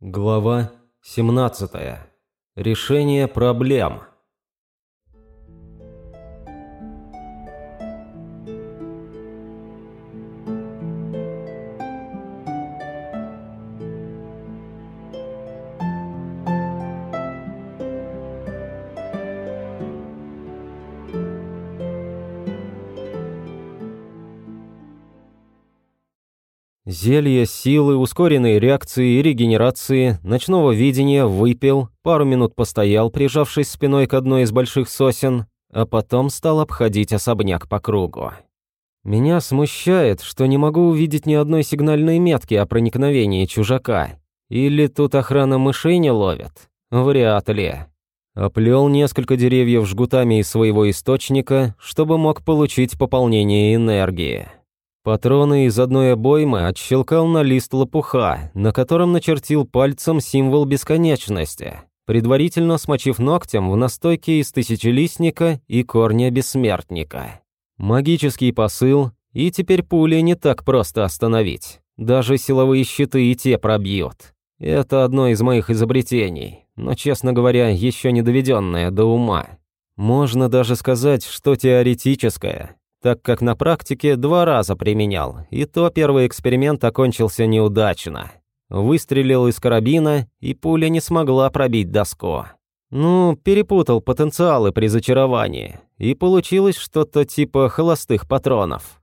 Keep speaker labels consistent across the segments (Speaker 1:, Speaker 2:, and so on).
Speaker 1: Глава 17. Решение проблем. Зелье силы, ускоренной реакции и регенерации, ночного видения выпил, пару минут постоял, прижавшись спиной к одной из больших сосен, а потом стал обходить особняк по кругу. Меня смущает, что не могу увидеть ни одной сигнальной метки о проникновении чужака. Или тут охрана мышей не ловит? Вряд ли. Оплел несколько деревьев жгутами из своего источника, чтобы мог получить пополнение энергии. Патроны из одной обоймы отщелкал на лист лопуха, на котором начертил пальцем символ бесконечности, предварительно смочив ногтем в настойке из тысячелистника и корня бессмертника. Магический посыл, и теперь пули не так просто остановить. Даже силовые щиты и те пробьют. Это одно из моих изобретений, но, честно говоря, еще не доведенное до ума. Можно даже сказать, что теоретическое, так как на практике два раза применял, и то первый эксперимент окончился неудачно. Выстрелил из карабина, и пуля не смогла пробить доску. Ну, перепутал потенциалы при зачаровании, и получилось что-то типа холостых патронов.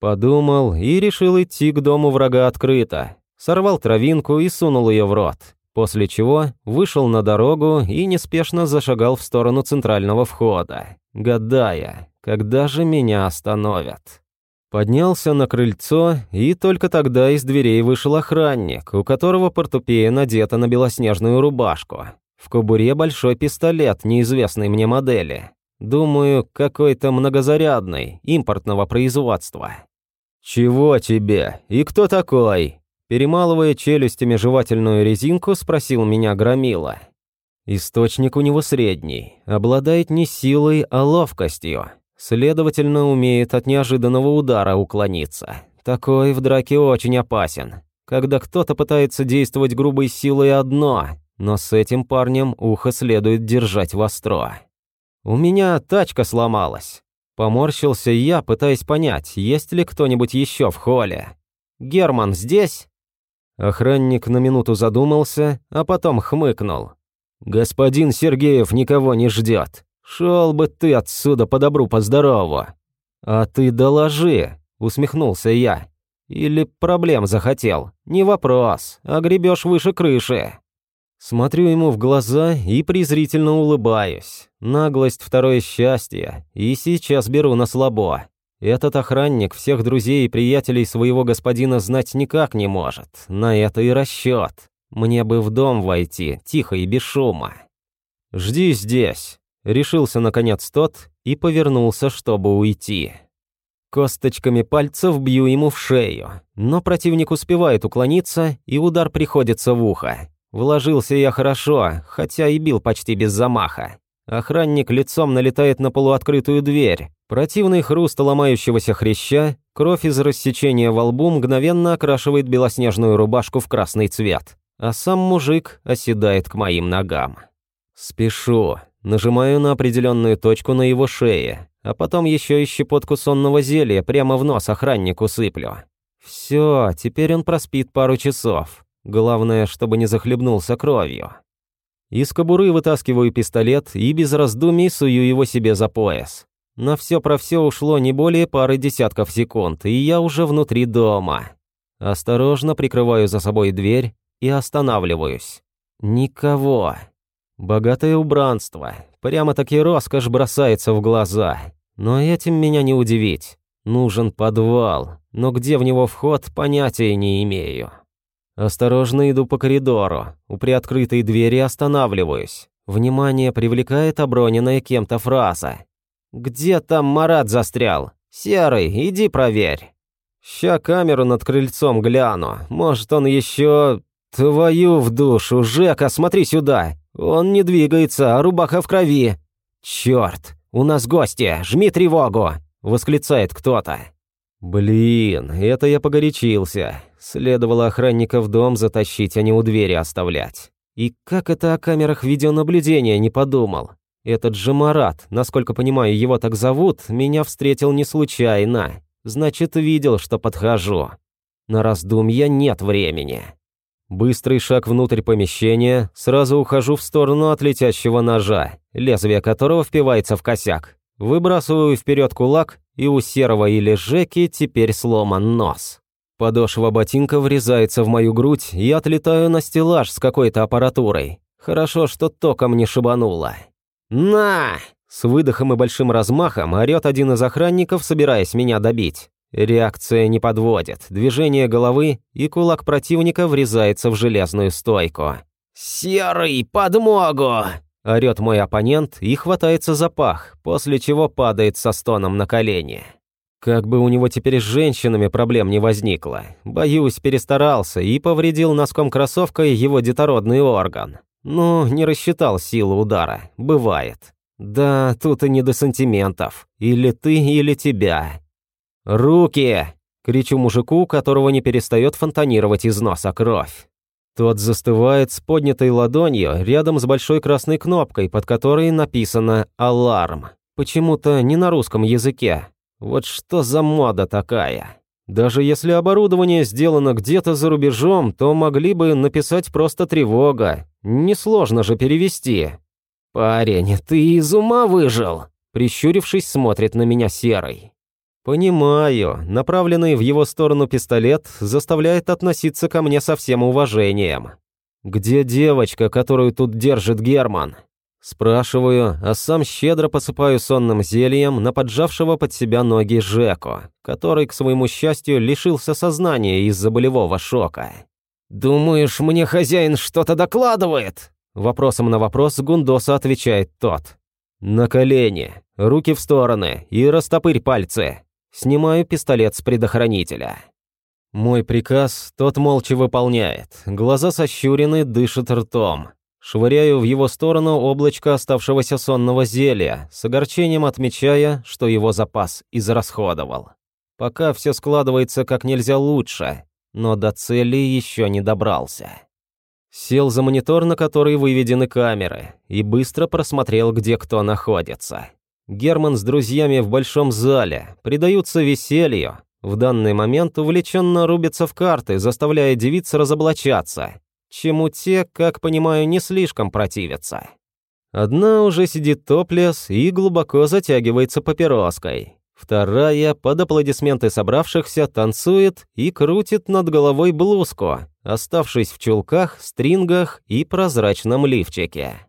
Speaker 1: Подумал и решил идти к дому врага открыто. Сорвал травинку и сунул ее в рот, после чего вышел на дорогу и неспешно зашагал в сторону центрального входа, гадая, когда же меня остановят? Поднялся на крыльцо, и только тогда из дверей вышел охранник, у которого портупея надета на белоснежную рубашку. В кобуре большой пистолет неизвестной мне модели. Думаю, какой-то многозарядный, импортного производства. «Чего тебе? И кто такой?» Перемалывая челюстями жевательную резинку, спросил меня Громила. Источник у него средний, обладает не силой, а ловкостью. Следовательно, умеет от неожиданного удара уклониться. Такой в драке очень опасен. Когда кто-то пытается действовать грубой силой одно, но с этим парнем ухо следует держать востро. У меня тачка сломалась. Поморщился я, пытаясь понять, есть ли кто-нибудь еще в холле. «Герман здесь?» Охранник на минуту задумался, а потом хмыкнул. «Господин Сергеев никого не ждет. «Шел бы ты отсюда по добру, по здорову!» «А ты доложи!» – усмехнулся я. «Или проблем захотел? Не вопрос, а гребешь выше крыши!» Смотрю ему в глаза и презрительно улыбаюсь. Наглость – второе счастье, и сейчас беру на слабо. Этот охранник всех друзей и приятелей своего господина знать никак не может. На это и расчет. Мне бы в дом войти, тихо и без шума. «Жди здесь», Решился, наконец, тот и повернулся, чтобы уйти. Косточками пальцев бью ему в шею, но противник успевает уклониться, и удар приходится в ухо. Вложился я хорошо, хотя и бил почти без замаха. Охранник лицом налетает на полуоткрытую дверь. Противный хруст ломающегося хряща, кровь из рассечения во лбу мгновенно окрашивает белоснежную рубашку в красный цвет, а сам мужик оседает к моим ногам. Спешу, Нажимаю на определенную точку на его шее, а потом еще и щепотку сонного зелья прямо в нос охраннику сыплю. Все, теперь он проспит пару часов. Главное, чтобы не захлебнулся кровью. Из кобуры вытаскиваю пистолет и без раздумий сую его себе за пояс. На все про все ушло не более пары десятков секунд, и я уже внутри дома. Осторожно прикрываю за собой дверь и останавливаюсь. Никого. Богатое убранство, прямо-таки роскошь бросается в глаза. Но этим меня не удивить. Нужен подвал, но где в него вход, понятия не имею. Осторожно иду по коридору, у приоткрытой двери останавливаюсь. Внимание привлекает оброненная кем-то фраза. «Где там Марат застрял? Серый, иди проверь». Ща камеру над крыльцом гляну, может он еще... Твою в душу, Жека, смотри сюда! «Он не двигается, а рубаха в крови!» «Черт! У нас гости! Жми тревогу!» – восклицает кто-то. Блин, это я погорячился. Следовало охранника в дом затащить, а не у двери оставлять. И как это о камерах видеонаблюдения не подумал? Этот же Марат, насколько понимаю, его так зовут, меня встретил не случайно. Значит, видел, что подхожу. На раздумья нет времени. Быстрый шаг внутрь помещения, сразу ухожу в сторону от летящего ножа, лезвие которого впивается в косяк. Выбрасываю вперед кулак, и у Серого или Жеки теперь сломан нос. Подошва ботинка врезается в мою грудь, и отлетаю на стеллаж с какой-то аппаратурой. Хорошо, что током не шибануло. «На!» С выдохом и большим размахом орёт один из охранников, собираясь меня добить. Реакция не подводит, движение головы, и кулак противника врезается в железную стойку. «Серый, подмогу!» Орёт мой оппонент и хватается за пах, после чего падает со стоном на колени. Как бы у него теперь с женщинами проблем не возникло. Боюсь, перестарался и повредил носком кроссовкой его детородный орган. Ну, не рассчитал силу удара. Бывает. Да, тут и не до сантиментов. Или ты, или тебя. «Руки!» — кричу мужику, которого не перестает фонтанировать из носа кровь. Тот застывает с поднятой ладонью рядом с большой красной кнопкой, под которой написано «Аларм». Почему-то не на русском языке. Вот что за мода такая? Даже если оборудование сделано где-то за рубежом, то могли бы написать просто «тревога». Несложно же перевести. «Парень, ты из ума выжил?» Прищурившись, смотрит на меня серый. «Понимаю, направленный в его сторону пистолет заставляет относиться ко мне со всем уважением. Где девочка, которую тут держит Герман?» Спрашиваю, а сам щедро посыпаю сонным зельем на поджавшего под себя ноги Жеку, который, к своему счастью, лишился сознания из-за болевого шока. «Думаешь, мне хозяин что-то докладывает?» Вопросом на вопрос Гундоса отвечает тот. «На колени, руки в стороны и растопырь пальцы. Снимаю пистолет с предохранителя. Мой приказ тот молча выполняет. Глаза сощурены, дышит ртом. Швыряю в его сторону облачко оставшегося сонного зелья, с огорчением отмечая, что его запас израсходовал. Пока все складывается как нельзя лучше, но до цели еще не добрался. Сел за монитор, на который выведены камеры, и быстро просмотрел, где кто находится. Герман с друзьями в большом зале, предаются веселью. В данный момент увлеченно рубятся в карты, заставляя девиц разоблачаться, чему те, как понимаю, не слишком противятся. Одна уже сидит топлес и глубоко затягивается папироской. Вторая, под аплодисменты собравшихся, танцует и крутит над головой блузку, оставшись в чулках, стрингах и прозрачном лифчике.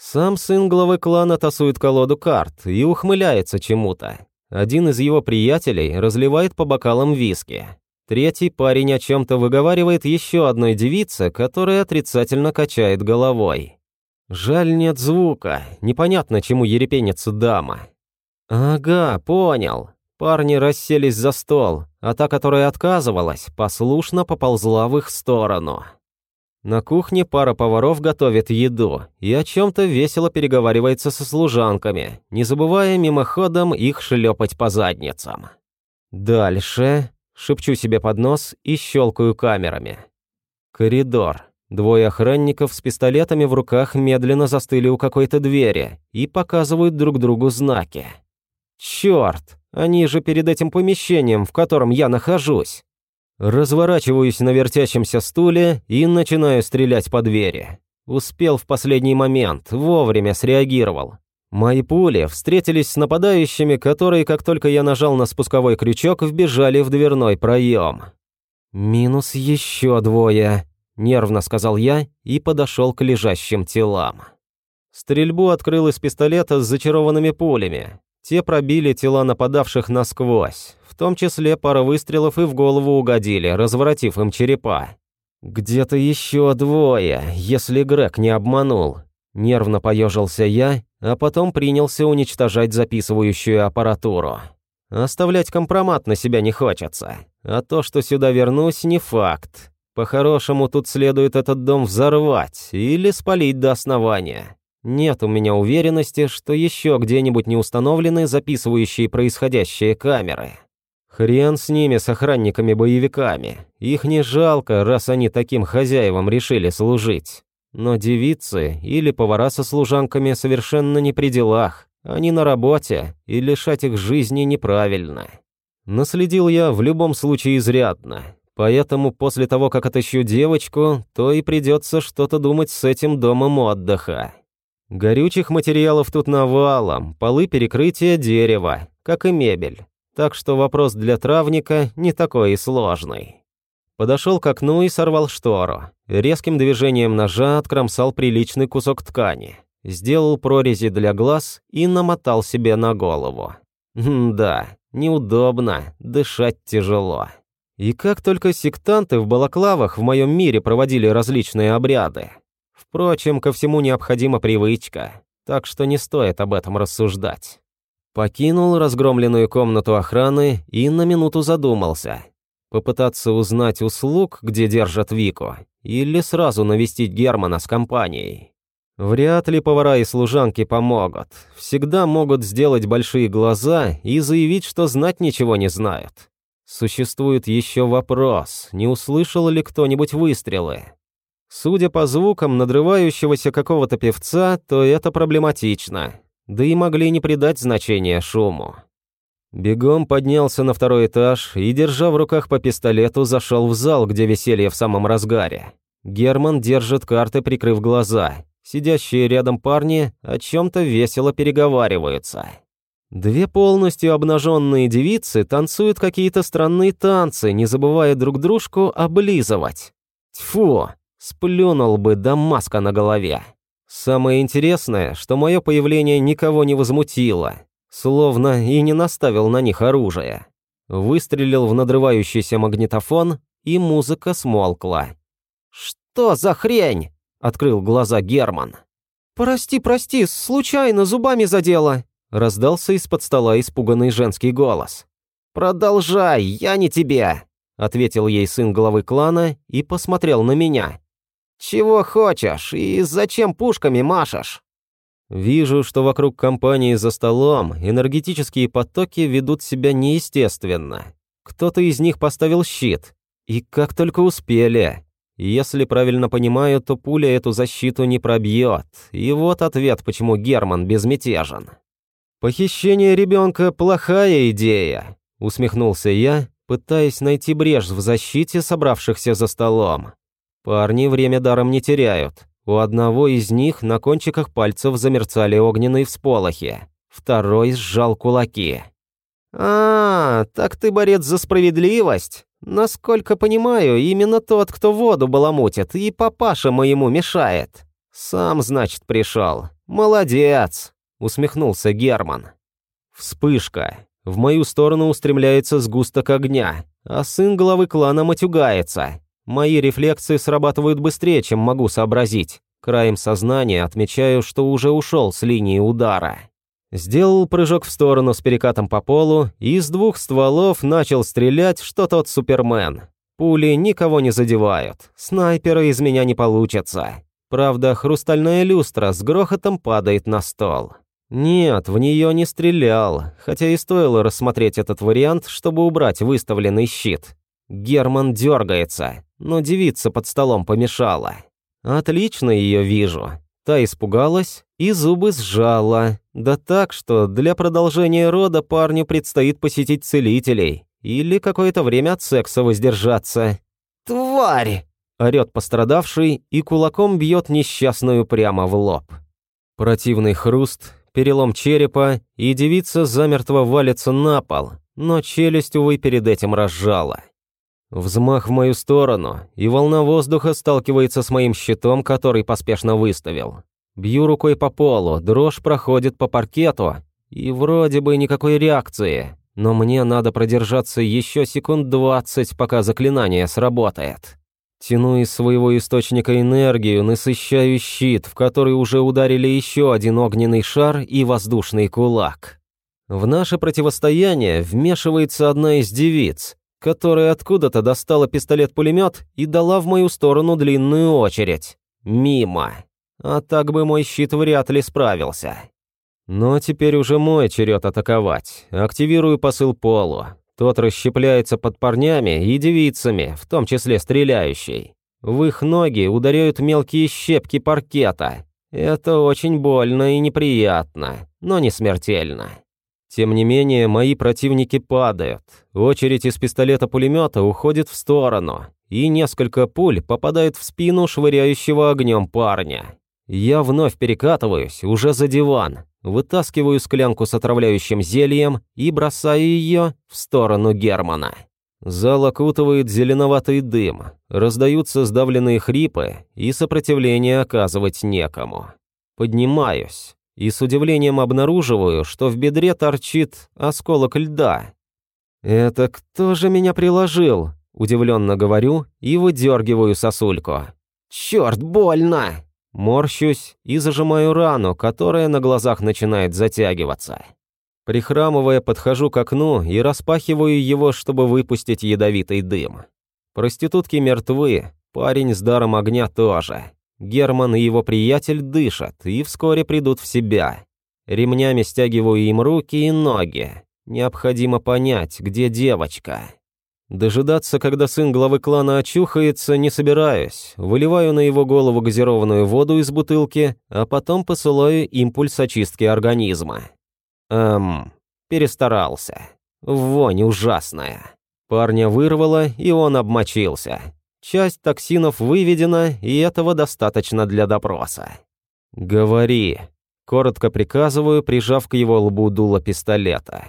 Speaker 1: Сам сын главы клана тасует колоду карт и ухмыляется чему-то. Один из его приятелей разливает по бокалам виски. Третий парень о чем-то выговаривает еще одной девице, которая отрицательно качает головой. Жаль, нет звука, непонятно, чему ерепенится дама. Ага, понял. Парни расселись за стол, а та, которая отказывалась, послушно поползла в их сторону. На кухне пара поваров готовит еду и о чем-то весело переговаривается со служанками, не забывая мимоходом их шлепать по задницам. Дальше шепчу себе под нос и щелкаю камерами. Коридор. Двое охранников с пистолетами в руках медленно застыли у какой-то двери и показывают друг другу знаки. Черт, они же перед этим помещением, в котором я нахожусь. Разворачиваюсь на вертящемся стуле и начинаю стрелять по двери. Успел в последний момент, вовремя среагировал. Мои пули встретились с нападающими, которые, как только я нажал на спусковой крючок, вбежали в дверной проем. «Минус еще двое», – нервно сказал я и подошел к лежащим телам. Стрельбу открыл из пистолета с зачарованными пулями. Те пробили тела нападавших насквозь, том числе пара выстрелов и в голову угодили, разворотив им черепа. «Где-то еще двое, если Грег не обманул». Нервно поежился я, а потом принялся уничтожать записывающую аппаратуру. Оставлять компромат на себя не хочется, а то, что сюда вернусь, не факт. По-хорошему, тут следует этот дом взорвать или спалить до основания. Нет у меня уверенности, что еще где-нибудь не установлены записывающие происходящее камеры. Хрен с ними, с охранниками-боевиками. Их не жалко, раз они таким хозяевам решили служить. Но девицы или повара со служанками совершенно не при делах. Они на работе, и лишать их жизни неправильно. Наследил я в любом случае изрядно. Поэтому после того, как отыщу девочку, то и придется что-то думать с этим домом отдыха. Горючих материалов тут навалом, полы перекрытия дерева, как и мебель. Так что вопрос для травника не такой и сложный. Подошел к окну и сорвал штору. Резким движением ножа откромсал приличный кусок ткани. Сделал прорези для глаз и намотал себе на голову. М да, неудобно, дышать тяжело. И как только сектанты в балаклавах в моем мире проводили различные обряды. Впрочем, ко всему необходима привычка, так что не стоит об этом рассуждать. Покинул разгромленную комнату охраны и на минуту задумался. Попытаться узнать услуг, где держат Вику, или сразу навестить Германа с компанией. Вряд ли повара и служанки помогут. Всегда могут сделать большие глаза и заявить, что знать ничего не знают. Существует еще вопрос, не услышал ли кто-нибудь выстрелы. Судя по звукам надрывающегося какого-то певца, то это проблематично. Да и могли не придать значения шуму. Бегом поднялся на второй этаж и, держа в руках по пистолету, зашел в зал, где веселье в самом разгаре. Герман держит карты, прикрыв глаза. Сидящие рядом парни о чем-то весело переговариваются. Две полностью обнаженные девицы танцуют какие-то странные танцы, не забывая друг дружку облизывать. Тьфу, Сплюнул бы да маска на голове. Самое интересное, что мое появление никого не возмутило, словно и не наставил на них оружие. Выстрелил в надрывающийся магнитофон, и музыка смолкла. «Что за хрень?» — открыл глаза Герман. «Прости, прости, случайно зубами задела», — раздался из-под стола испуганный женский голос. «Продолжай, я не тебе», — ответил ей сын главы клана и посмотрел на меня. «Чего хочешь и зачем пушками машешь?» Вижу, что вокруг компании за столом энергетические потоки ведут себя неестественно. Кто-то из них поставил щит. И как только успели. Если правильно понимаю, то пуля эту защиту не пробьет. И вот ответ, почему Герман безмятежен. «Похищение ребенка – плохая идея», – усмехнулся я, пытаясь найти брешь в защите собравшихся за столом. Парни время даром не теряют. У одного из них на кончиках пальцев замерцали огненные всполохи. Второй сжал кулаки. «А, так ты борец за справедливость? Насколько понимаю, именно тот, кто воду баламутит, и папаша моему мешает. Сам, значит, пришел. Молодец!» — усмехнулся Герман. Вспышка. В мою сторону устремляется сгусток огня, а сын главы клана матюгается. Мои рефлексы срабатывают быстрее, чем могу сообразить. Краем сознания отмечаю, что уже ушел с линии удара. Сделал прыжок в сторону с перекатом по полу и с двух стволов начал стрелять, что тот Супермен. Пули никого не задевают, снайпера из меня не получится. Правда, хрустальная люстра с грохотом падает на стол. Нет, в нее не стрелял, хотя и стоило рассмотреть этот вариант, чтобы убрать выставленный щит. Герман дергается но девица под столом помешала. Отлично ее вижу. Та испугалась и зубы сжала. Да так, что для продолжения рода парню предстоит посетить целителей или какое-то время от секса воздержаться. «Тварь!» – орёт пострадавший и кулаком бьет несчастную прямо в лоб. Противный хруст, перелом черепа, и девица замертво валится на пол, но челюсть, увы, перед этим разжала. Взмах в мою сторону, и волна воздуха сталкивается с моим щитом, который поспешно выставил. Бью рукой по полу, дрожь проходит по паркету, и вроде бы никакой реакции, но мне надо продержаться еще секунд двадцать, пока заклинание сработает. Тяну из своего источника энергию, насыщаю щит, в который уже ударили еще один огненный шар и воздушный кулак. В наше противостояние вмешивается одна из девиц, которая откуда-то достала пистолет-пулемет и дала в мою сторону длинную очередь. Мимо. А так бы мой щит вряд ли справился. Но теперь уже мой черед атаковать. Активирую посыл Полу. Тот расщепляется под парнями и девицами, в том числе стреляющей. В их ноги ударяют мелкие щепки паркета. Это очень больно и неприятно, но не смертельно. Тем не менее, мои противники падают. Очередь из пистолета-пулемета уходит в сторону, и несколько пуль попадает в спину швыряющего огнем парня. Я вновь перекатываюсь, уже за диван, вытаскиваю склянку с отравляющим зельем и бросаю ее в сторону Германа. Зал окутывает зеленоватый дым, раздаются сдавленные хрипы, и сопротивление оказывать некому. Поднимаюсь и с удивлением обнаруживаю, что в бедре торчит осколок льда. «Это кто же меня приложил?» – удивленно говорю и выдергиваю сосульку. «Черт, больно!» Морщусь и зажимаю рану, которая на глазах начинает затягиваться. Прихрамывая, подхожу к окну и распахиваю его, чтобы выпустить ядовитый дым. Проститутки мертвы, парень с даром огня тоже. Герман и его приятель дышат и вскоре придут в себя. Ремнями стягиваю им руки и ноги. Необходимо понять, где девочка. Дожидаться, когда сын главы клана очухается, не собираюсь. Выливаю на его голову газированную воду из бутылки, а потом посылаю импульс очистки организма. Эм, перестарался. Вонь ужасная. Парня вырвало, и он обмочился. Часть токсинов выведена, и этого достаточно для допроса. «Говори», — коротко приказываю, прижав к его лбу дуло пистолета.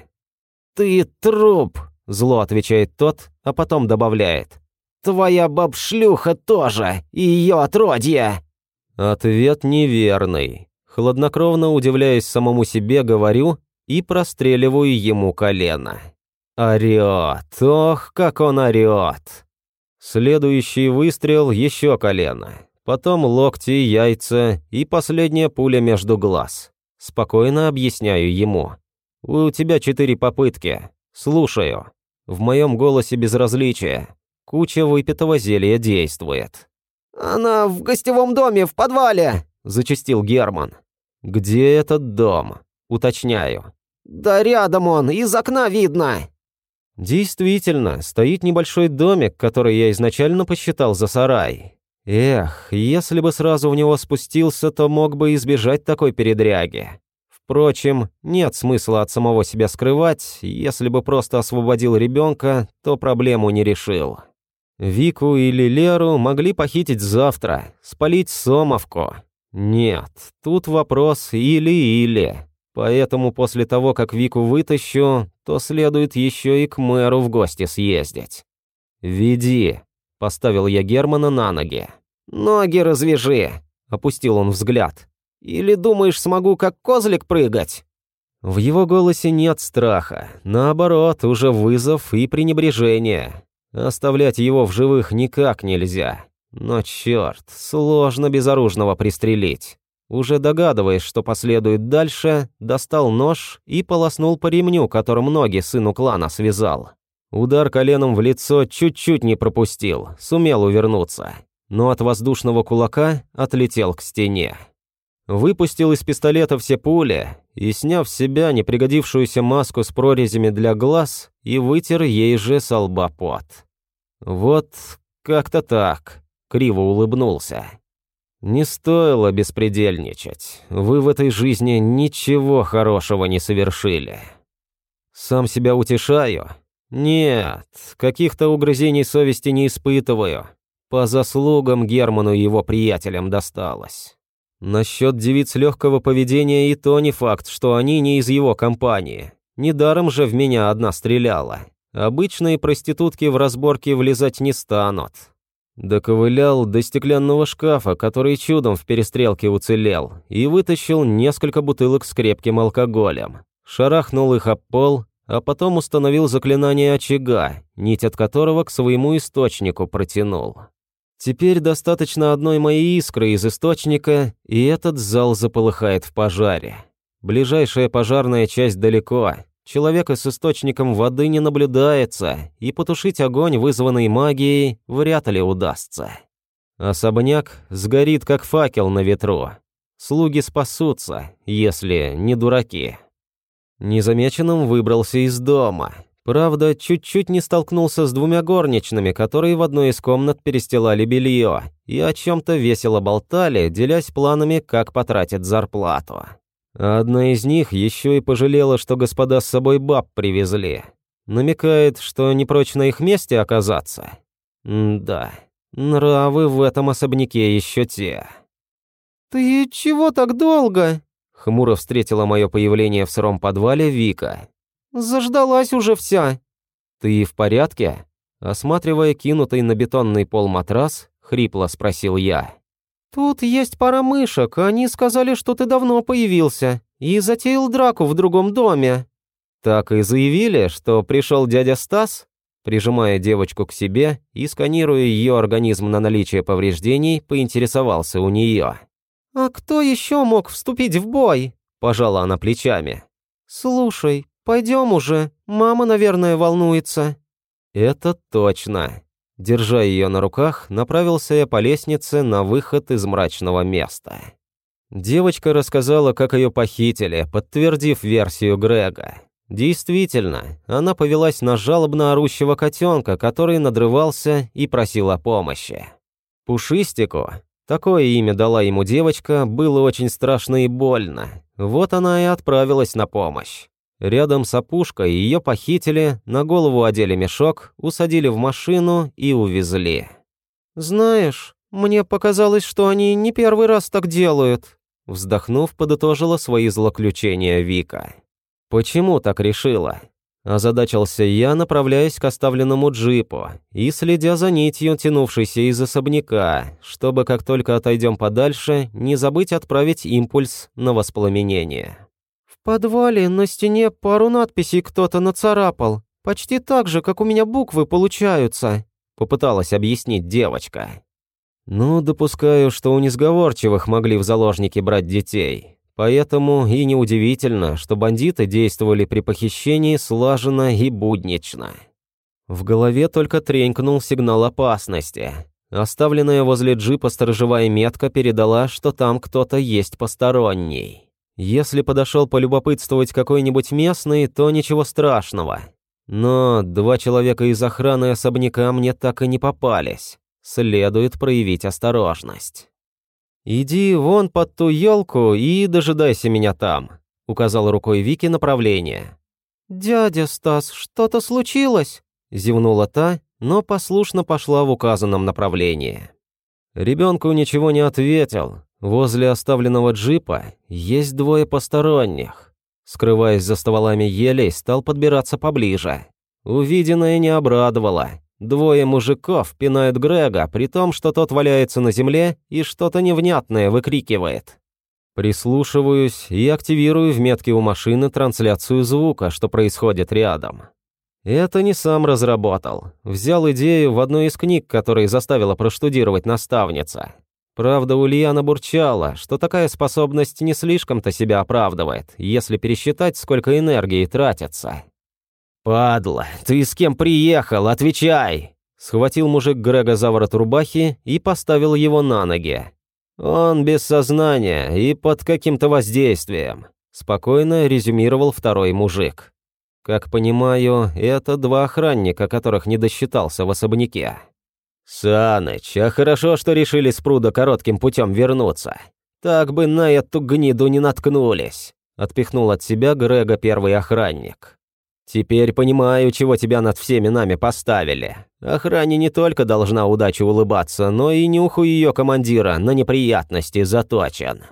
Speaker 1: «Ты труп», — зло отвечает тот, а потом добавляет. «Твоя баб-шлюха тоже, и ее отродье!» Ответ неверный. Хладнокровно удивляясь самому себе, говорю и простреливаю ему колено. Орет, ох, как он орет. Следующий выстрел еще колено. Потом локти, яйца и последняя пуля между глаз. Спокойно объясняю ему. «У тебя четыре попытки. Слушаю». В моем голосе безразличие. Куча выпитого зелья действует. «Она в гостевом доме, в подвале!» – зачастил Герман. «Где этот дом?» – уточняю. «Да рядом он, из окна видно!» Действительно, стоит небольшой домик, который я изначально посчитал за сарай. Эх, если бы сразу в него спустился, то мог бы избежать такой передряги. Впрочем, нет смысла от самого себя скрывать, если бы просто освободил ребенка, то проблему не решил. Вику или Леру могли похитить завтра, спалить Сомовку. Нет, тут вопрос или-или. Поэтому после того, как Вику вытащу, то следует еще и к мэру в гости съездить. «Веди», — поставил я Германа на ноги. «Ноги развяжи», — опустил он взгляд. «Или думаешь, смогу как козлик прыгать?» В его голосе нет страха, наоборот, уже вызов и пренебрежение. Оставлять его в живых никак нельзя. Но черт, сложно безоружного пристрелить. Уже догадываясь, что последует дальше, достал нож и полоснул по ремню, которым ноги сыну клана связал. Удар коленом в лицо чуть-чуть не пропустил, сумел увернуться, но от воздушного кулака отлетел к стене. Выпустил из пистолета все пули и, сняв с себя непригодившуюся маску с прорезями для глаз, и вытер ей же со. Вот как-то так, криво улыбнулся. Не стоило беспредельничать. Вы в этой жизни ничего хорошего не совершили. Сам себя утешаю? Нет, каких-то угрызений совести не испытываю. По заслугам Герману и его приятелям досталось. Насчет девиц легкого поведения и то не факт, что они не из его компании. Недаром же в меня одна стреляла. Обычные проститутки в разборке влезать не станут. Доковылял до стеклянного шкафа, который чудом в перестрелке уцелел, и вытащил несколько бутылок с крепким алкоголем. Шарахнул их об пол, а потом установил заклинание очага, нить от которого к своему источнику протянул. Теперь достаточно одной моей искры из источника, и этот зал заполыхает в пожаре. Ближайшая пожарная часть далеко, Человека с источником воды не наблюдается, и потушить огонь, вызванный магией, вряд ли удастся. Особняк сгорит, как факел на ветру. Слуги спасутся, если не дураки. Незамеченным выбрался из дома. Правда, чуть-чуть не столкнулся с двумя горничными, которые в одной из комнат перестилали белье и о чем-то весело болтали, делясь планами, как потратить зарплату. Одна из них еще и пожалела, что господа с собой баб привезли. Намекает, что не прочь на их месте оказаться. М да, нравы в этом особняке еще те.
Speaker 2: «Ты чего так долго?»
Speaker 1: Хмуро встретила мое появление в сыром подвале Вика.
Speaker 2: «Заждалась уже вся».
Speaker 1: «Ты в порядке?» Осматривая кинутый на бетонный пол матрас, хрипло спросил я.
Speaker 2: «Тут есть пара мышек, они сказали, что ты давно появился и затеял драку в другом доме».
Speaker 1: «Так и заявили, что пришел дядя Стас?» Прижимая девочку к себе и сканируя ее организм на наличие повреждений, поинтересовался у нее.
Speaker 2: «А кто еще мог вступить в бой?» – пожала она плечами. «Слушай, пойдем уже, мама, наверное, волнуется».
Speaker 1: «Это точно». Держа ее на руках, направился я по лестнице на выход из мрачного места. Девочка рассказала, как ее похитили, подтвердив версию Грега. Действительно, она повелась на жалобно орущего котенка, который надрывался и просил о помощи. Пушистику, Такое имя дала ему девочка, было очень страшно и больно. Вот она и отправилась на помощь. Рядом с опушкой ее похитили, на голову одели мешок, усадили в машину и увезли.
Speaker 2: «Знаешь, мне показалось, что они не первый раз так делают»,
Speaker 1: вздохнув, подытожила свои злоключения Вика. «Почему так решила?» Озадачился я, направляясь к оставленному джипу и следя за нитью, тянувшейся из особняка, чтобы, как только отойдем подальше, не забыть отправить импульс на воспламенение.
Speaker 2: «В подвале на стене пару надписей кто-то нацарапал, почти так же, как у меня буквы получаются»,
Speaker 1: попыталась объяснить девочка. «Ну, допускаю, что у несговорчивых могли в заложники брать детей. Поэтому и неудивительно, что бандиты действовали при похищении слаженно и буднично. В голове только тренькнул сигнал опасности. Оставленная возле джипа сторожевая метка передала, что там кто-то есть посторонний. Если подошел полюбопытствовать какой-нибудь местный, то ничего страшного. Но два человека из охраны особняка мне так и не попались. Следует проявить осторожность. «Иди вон под ту елку и дожидайся меня там», — указал рукой Вики направление.
Speaker 2: «Дядя Стас, что-то случилось?»
Speaker 1: — зевнула та, но послушно пошла в указанном направлении. Ребенку ничего не ответил. Возле оставленного джипа есть двое посторонних. Скрываясь за стволами елей, стал подбираться поближе. Увиденное не обрадовало. Двое мужиков пинают Грега, при том, что тот валяется на земле и что-то невнятное выкрикивает. Прислушиваюсь и активирую в метке у машины трансляцию звука, что происходит рядом. Это не сам разработал. Взял идею в одной из книг, которые заставила проштудировать наставница. Правда, Ульяна бурчала, что такая способность не слишком-то себя оправдывает, если пересчитать, сколько энергии тратится. «Падла, ты с кем приехал? Отвечай!» Схватил мужик Грега за ворот рубахи и поставил его на ноги. «Он без сознания и под каким-то воздействием», спокойно резюмировал второй мужик. «Как понимаю, это два охранника, которых не досчитался в особняке». «Саныч, а хорошо, что решили с пруда коротким путем вернуться. Так бы на эту гниду не наткнулись», отпихнул от себя Грега первый охранник. Теперь понимаю, чего тебя над всеми нами поставили. Охране не только должна удача улыбаться, но и нюху ее командира на неприятности заточен».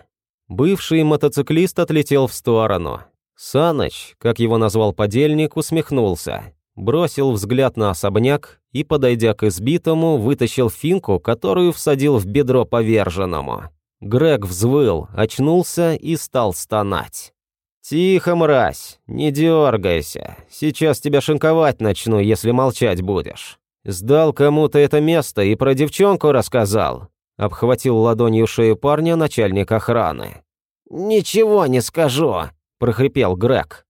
Speaker 1: Бывший мотоциклист отлетел в сторону. Саныч, как его назвал подельник, усмехнулся. Бросил взгляд на особняк и, подойдя к избитому, вытащил финку, которую всадил в бедро поверженному. Грег взвыл, очнулся и стал стонать. «Тихо, мразь, не дергайся. Сейчас тебя шинковать начну, если молчать будешь. Сдал кому-то это место и про девчонку рассказал». Обхватил ладонью шею парня начальник охраны. «Ничего не скажу», – прохрипел Грег.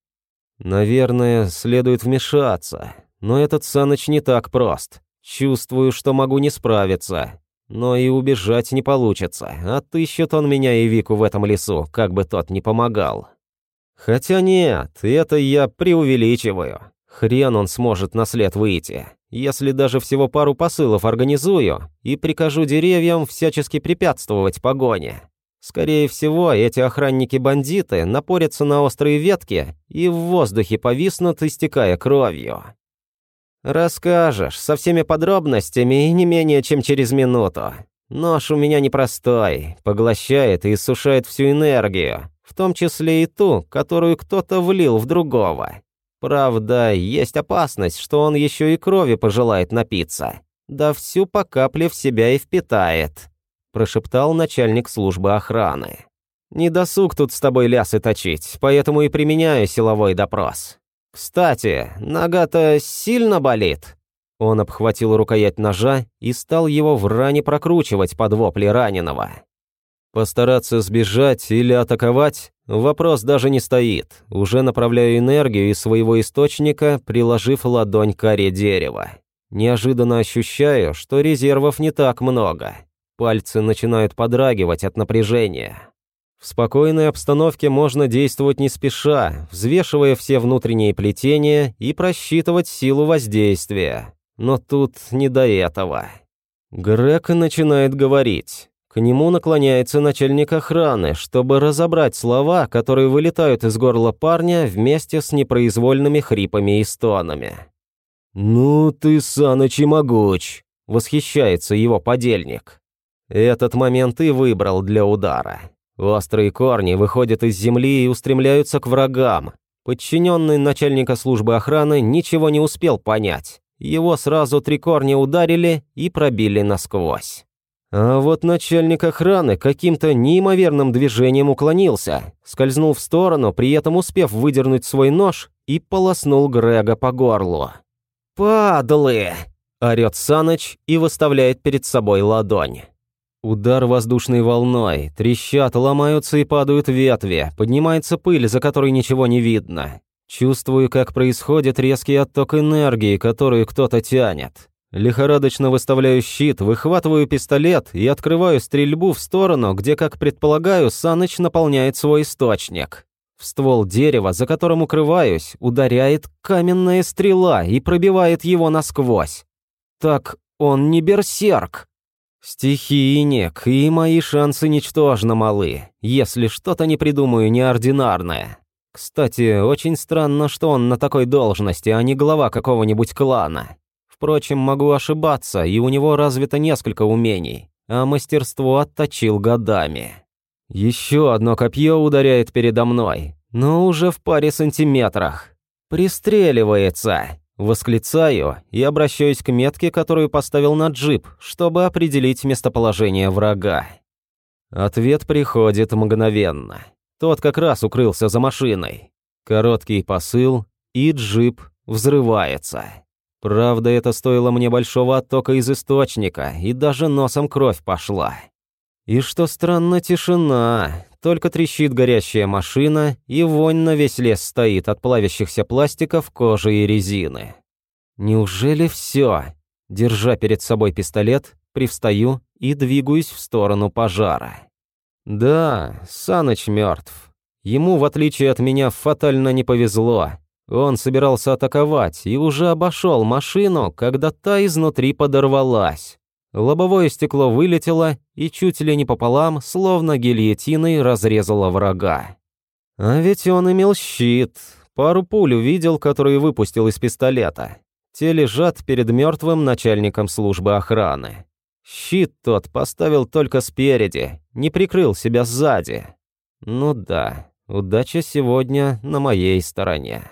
Speaker 1: «Наверное, следует вмешаться. Но этот Саныч не так прост. Чувствую, что могу не справиться. Но и убежать не получится. Отыщет он меня и Вику в этом лесу, как бы тот ни помогал». Хотя нет, это я преувеличиваю. Хрен он сможет на след выйти, если даже всего пару посылов организую и прикажу деревьям всячески препятствовать погоне. Скорее всего, эти охранники-бандиты напорятся на острые ветки и в воздухе повиснут, истекая кровью. «Расскажешь, со всеми подробностями и не менее чем через минуту. Нож у меня непростой, поглощает и иссушает всю энергию, в том числе и ту, которую кто-то влил в другого. Правда, есть опасность, что он еще и крови пожелает напиться, да всю по капле в себя и впитает», прошептал начальник службы охраны. «Не досуг тут с тобой лясы точить, поэтому и применяю силовой допрос. Кстати, нога-то сильно болит?» Он обхватил рукоять ножа и стал его в ране прокручивать под вопли раненого. Постараться сбежать или атаковать – вопрос даже не стоит. Уже направляю энергию из своего источника, приложив ладонь к коре дерева. Неожиданно ощущаю, что резервов не так много. Пальцы начинают подрагивать от напряжения. В спокойной обстановке можно действовать не спеша, взвешивая все внутренние плетения и просчитывать силу воздействия. Но тут не до этого. Грег начинает говорить. К нему наклоняется начальник охраны, чтобы разобрать слова, которые вылетают из горла парня вместе с непроизвольными хрипами и стонами. «Ну ты, Саныч, и могуч!» — восхищается его подельник. Этот момент и выбрал для удара. Острые корни выходят из земли и устремляются к врагам. Подчиненный начальника службы охраны ничего не успел понять. Его сразу три корня ударили и пробили насквозь. А вот начальник охраны каким-то неимоверным движением уклонился, скользнул в сторону, при этом успев выдернуть свой нож и полоснул Грега по горлу. «Падлы!» – орёт Саныч и выставляет перед собой ладонь. Удар воздушной волной, трещат, ломаются и падают ветви, поднимается пыль, за которой ничего не видно. Чувствую, как происходит резкий отток энергии, которую кто-то тянет. Лихорадочно выставляю щит, выхватываю пистолет и открываю стрельбу в сторону, где, как предполагаю, Саныч наполняет свой источник. В ствол дерева, за которым укрываюсь, ударяет каменная стрела и пробивает его насквозь. Так он не берсерк. Стихийник, и мои шансы ничтожно малы, если что-то не придумаю неординарное. Кстати, очень странно, что он на такой должности, а не глава какого-нибудь клана. Впрочем, могу ошибаться, и у него развито несколько умений, а мастерство отточил годами. Еще одно копье ударяет передо мной, но уже в паре сантиметрах. «Пристреливается!» Восклицаю и обращаюсь к метке, которую поставил на джип, чтобы определить местоположение врага. Ответ приходит мгновенно. Тот как раз укрылся за машиной. Короткий посыл, и джип взрывается. Правда, это стоило мне большого оттока из источника, и даже носом кровь пошла. И что странно, тишина. Только трещит горящая машина, и вонь на весь лес стоит от плавящихся пластиков, кожи и резины. Неужели все? Держа перед собой пистолет, привстаю и двигаюсь в сторону пожара. Да, Саныч мертв. Ему, в отличие от меня, фатально не повезло. Он собирался атаковать и уже обошел машину, когда та изнутри подорвалась. Лобовое стекло вылетело и чуть ли не пополам, словно гильотиной, разрезало врага. А ведь он имел щит. Пару пуль увидел, которые выпустил из пистолета. Те лежат перед мертвым начальником службы охраны. Щит тот поставил только спереди, не прикрыл себя сзади. Ну да, удача сегодня на моей стороне.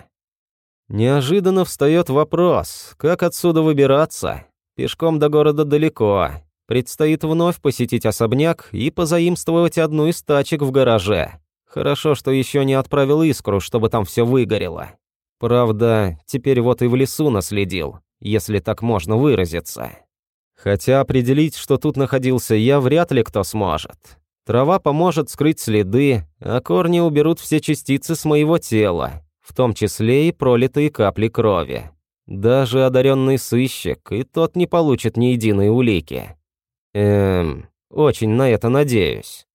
Speaker 1: Неожиданно встает вопрос, как отсюда выбираться? Пешком до города далеко. Предстоит вновь посетить особняк и позаимствовать одну из тачек в гараже. Хорошо, что еще не отправил искру, чтобы там все выгорело. Правда, теперь вот и в лесу наследил, если так можно выразиться. Хотя определить, что тут находился я, вряд ли кто сможет. Трава поможет скрыть следы, а корни уберут все частицы с моего тела, в том числе и пролитые капли крови. Даже одаренный сыщик, и тот не получит ни единой улики. Эм, очень на это надеюсь.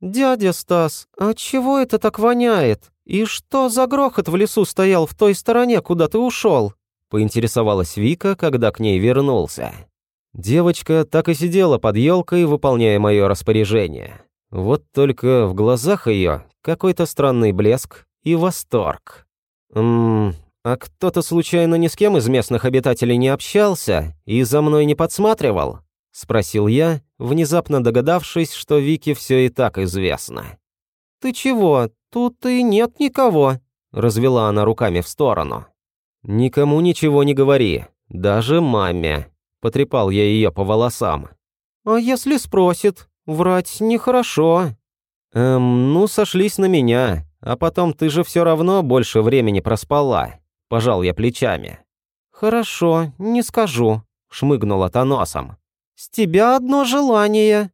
Speaker 2: «Дядя Стас, а чего это так воняет? И что за грохот в лесу стоял в той стороне, куда ты ушел?»
Speaker 1: поинтересовалась Вика, когда к ней вернулся. Девочка так и сидела под елкой, выполняя мое распоряжение. Вот только в глазах ее какой-то странный блеск и восторг. «Ммм, а кто-то случайно ни с кем из местных обитателей не общался и за мной не подсматривал?» — спросил я, внезапно догадавшись, что Вике все и так известно.
Speaker 2: «Ты чего? Тут и нет никого», — развела она руками в сторону.
Speaker 1: «Никому ничего не говори, даже маме», — потрепал я ее по волосам.
Speaker 2: «А если спросит? Врать нехорошо».
Speaker 1: «Эм, ну, сошлись на меня, а потом ты же все равно больше времени проспала», — пожал я плечами.
Speaker 2: «Хорошо, не скажу», — шмыгнула та носом. «С тебя одно желание».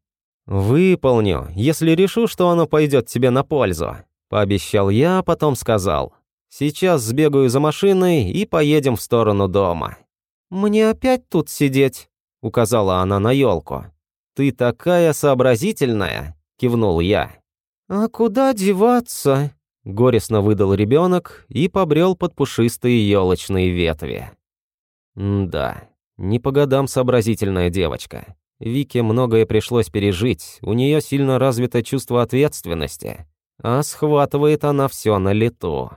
Speaker 1: «Выполню, если решу, что оно пойдет тебе на пользу», — пообещал я, а потом сказал. Сейчас сбегаю за машиной и поедем в сторону дома».
Speaker 2: «Мне опять тут сидеть?» — указала она на елку.
Speaker 1: «Ты такая сообразительная!» — кивнул я.
Speaker 2: «А куда деваться?»
Speaker 1: — горестно выдал ребенок и побрел под пушистые елочные ветви. да, не по годам сообразительная девочка. Вике многое пришлось пережить, у нее сильно развито чувство ответственности, а схватывает она все на лету.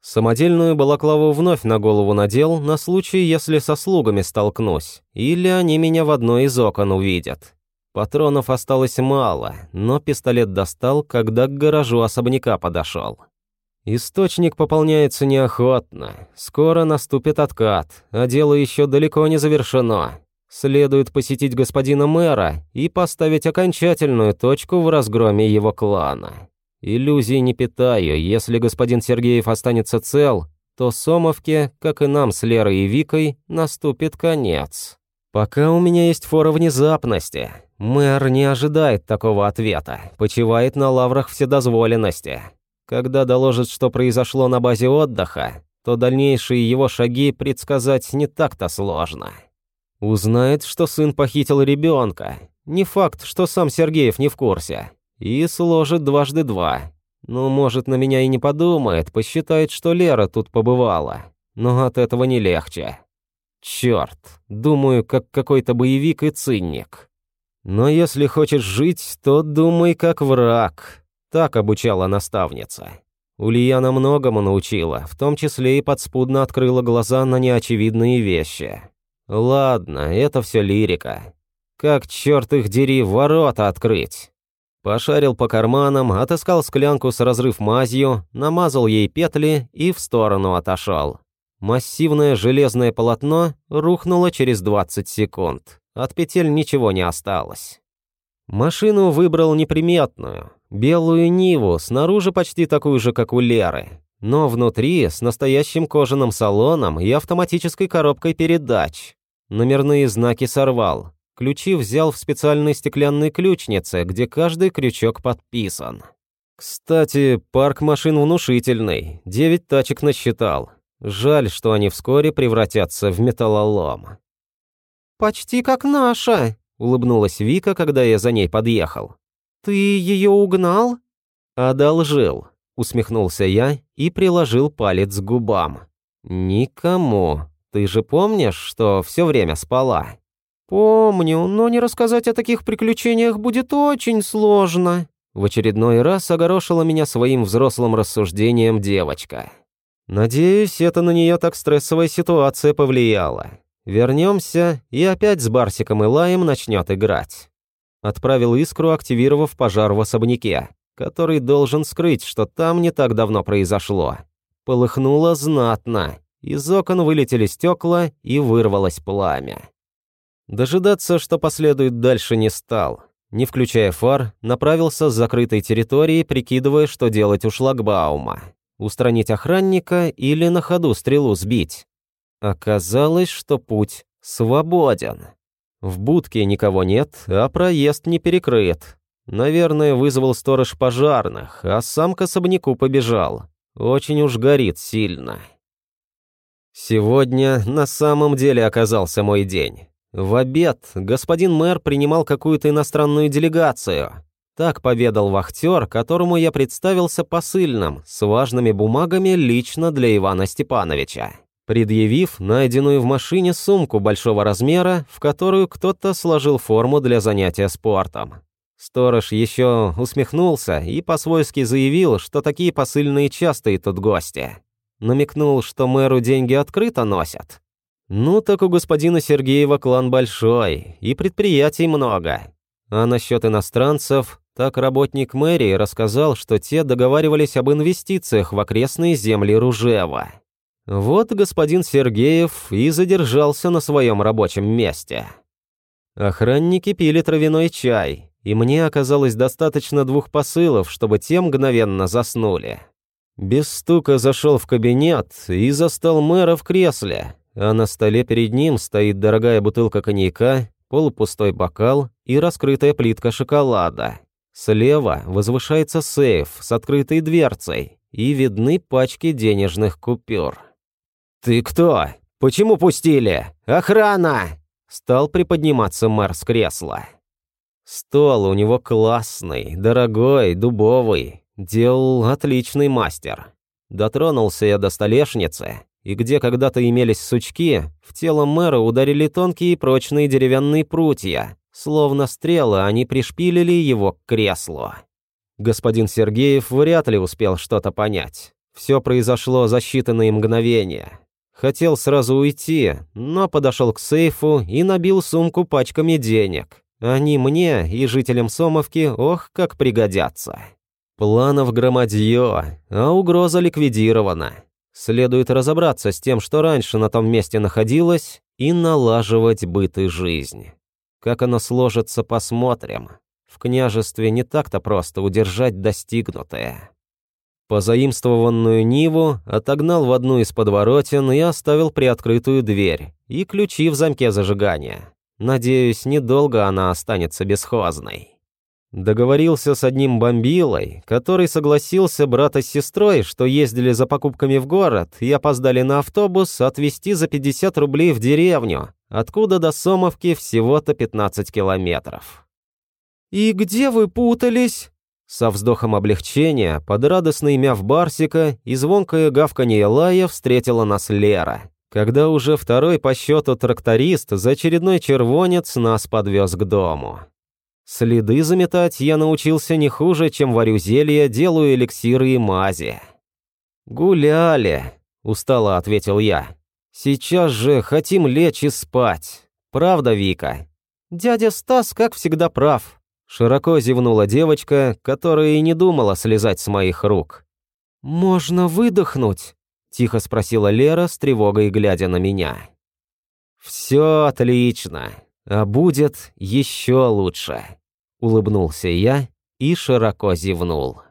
Speaker 1: Самодельную балаклаву вновь на голову надел на случай, если со слугами столкнусь, или они меня в одно из окон увидят. Патронов осталось мало, но пистолет достал, когда к гаражу особняка подошел. Источник пополняется неохотно. Скоро наступит откат, а дело еще далеко не завершено. Следует посетить господина мэра и поставить окончательную точку в разгроме его клана. Иллюзий не питаю, если господин Сергеев останется цел, то Сомовке, как и нам с Лерой и Викой, наступит конец. Пока у меня есть фора внезапности. Мэр не ожидает такого ответа, почивает на лаврах вседозволенности. Когда доложит, что произошло на базе отдыха, то дальнейшие его шаги предсказать не так-то сложно. Узнает, что сын похитил ребенка. Не факт, что сам Сергеев не в курсе. И сложит дважды два. Ну, может, на меня и не подумает, посчитает, что Лера тут побывала. Но от этого не легче. Черт, думаю, как какой-то боевик и цинник. Но если хочешь жить, то думай как враг. Так обучала наставница. Ульяна многому научила, в том числе и подспудно открыла глаза на неочевидные вещи. Ладно, это все лирика. Как черт их дери, ворота открыть? Пошарил по карманам, отыскал склянку с разрыв мазью, намазал ей петли и в сторону отошел. Массивное железное полотно рухнуло через 20 секунд. От петель ничего не осталось. Машину выбрал неприметную, белую Ниву, снаружи почти такую же, как у Леры, но внутри с настоящим кожаным салоном и автоматической коробкой передач. Номерные знаки сорвал, Ключи взял в специальной стеклянной ключнице, где каждый крючок подписан. Кстати, парк машин внушительный, девять тачек насчитал. Жаль, что они вскоре превратятся в металлолом.
Speaker 2: «Почти как наша», — улыбнулась Вика, когда я за ней подъехал. «Ты ее угнал?»
Speaker 1: «Одолжил», — усмехнулся я и приложил палец к губам. «Никому. Ты же помнишь, что все время спала?»
Speaker 2: «Помню, но не рассказать о таких приключениях будет очень сложно».
Speaker 1: В очередной раз огорошила меня своим взрослым рассуждением девочка. Надеюсь, это на нее так стрессовая ситуация повлияла. Вернемся, и опять с Барсиком и Лаем начнет играть. Отправил искру, активировав пожар в особняке, который должен скрыть, что там не так давно произошло. Полыхнуло знатно. Из окон вылетели стекла и вырвалось пламя. Дожидаться, что последует дальше, не стал. Не включая фар, направился с закрытой территории, прикидывая, что делать у шлагбаума. Устранить охранника или на ходу стрелу сбить. Оказалось, что путь свободен. В будке никого нет, а проезд не перекрыт. Наверное, вызвал сторож пожарных, а сам к особняку побежал. Очень уж горит сильно. Сегодня на самом деле оказался мой день. В обед господин мэр принимал какую-то иностранную делегацию. Так поведал вахтер, которому я представился посыльным, с важными бумагами лично для Ивана Степановича, предъявив найденную в машине сумку большого размера, в которую кто-то сложил форму для занятия спортом. Сторож еще усмехнулся и по-свойски заявил, что такие посыльные часто идут гости. Намекнул, что мэру деньги открыто носят. Ну так у господина Сергеева клан большой, и предприятий много. А насчет иностранцев, так работник мэрии рассказал, что те договаривались об инвестициях в окрестные земли Ружева. Вот господин Сергеев и задержался на своем рабочем месте. Охранники пили травяной чай, и мне оказалось достаточно двух посылов, чтобы те мгновенно заснули. Без стука зашел в кабинет и застал мэра в кресле, а на столе перед ним стоит дорогая бутылка коньяка, полупустой бокал и раскрытая плитка шоколада. Слева возвышается сейф с открытой дверцей, и видны пачки денежных купюр. «Ты кто? Почему пустили? Охрана!» Стал приподниматься мэр с кресла. Стол у него классный, дорогой, дубовый. Делал отличный мастер. Дотронулся я до столешницы, и где когда-то имелись сучки, в тело мэра ударили тонкие прочные деревянные прутья, Словно стрелы, они пришпилили его к креслу. Господин Сергеев вряд ли успел что-то понять. Все произошло за считанные мгновения. Хотел сразу уйти, но подошел к сейфу и набил сумку пачками денег. Они мне и жителям Сомовки ох как пригодятся. Планов громадье, а угроза ликвидирована. Следует разобраться с тем, что раньше на том месте находилось, и налаживать быт и жизнь. Как оно сложится, посмотрим. В княжестве не так-то просто удержать достигнутое. Позаимствованную Ниву отогнал в одну из подворотен и оставил приоткрытую дверь и ключи в замке зажигания. Надеюсь, недолго она останется бесхозной. Договорился с одним бомбилой, который согласился брата с сестрой, что ездили за покупками в город и опоздали на автобус, отвезти за 50 рублей в деревню, откуда до Сомовки всего-то 15 километров. «И где вы путались?» Со вздохом облегчения, под радостный мяв Барсика и звонкое гавканье лая встретила нас Лера, когда уже второй по счету тракторист за очередной червонец нас подвез к дому. Следы заметать я научился не хуже, чем варю зелья, делаю эликсиры и мази. «Гуляли», — устало ответил я. Сейчас же хотим лечь и спать. Правда, Вика? Дядя Стас, как всегда, прав. Широко зевнула девочка, которая и не думала слезать с моих рук. «Можно выдохнуть?» – тихо спросила Лера с тревогой, глядя на меня. «Все отлично, а будет еще лучше», – улыбнулся я и широко зевнул.